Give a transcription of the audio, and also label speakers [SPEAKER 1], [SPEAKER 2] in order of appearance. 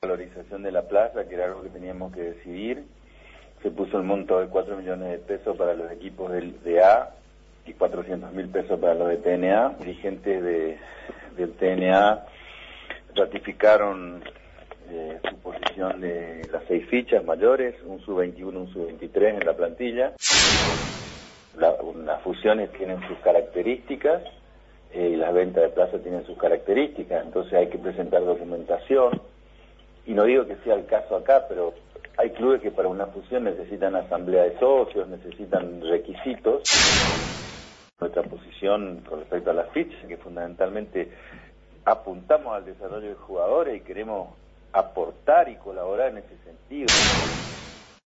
[SPEAKER 1] valorización de la plaza, que era algo que teníamos que decidir. Se puso el monto de 4 millones de pesos para los equipos del, de A y 400 mil pesos para los de TNA. Dirigentes de, del TNA ratificaron eh, su posición de las seis fichas mayores, un sub-21, un sub-23 en la plantilla. las fusiones tienen sus características eh, y las ventas de plaza tienen sus características, entonces hay que presentar documentación y no digo que sea el caso acá, pero hay clubes que para una fusión necesitan asamblea de socios, necesitan requisitos. Nuestra posición con respecto a las fichas, que fundamentalmente apuntamos al desarrollo de jugadores y queremos aportar y colaborar en ese sentido.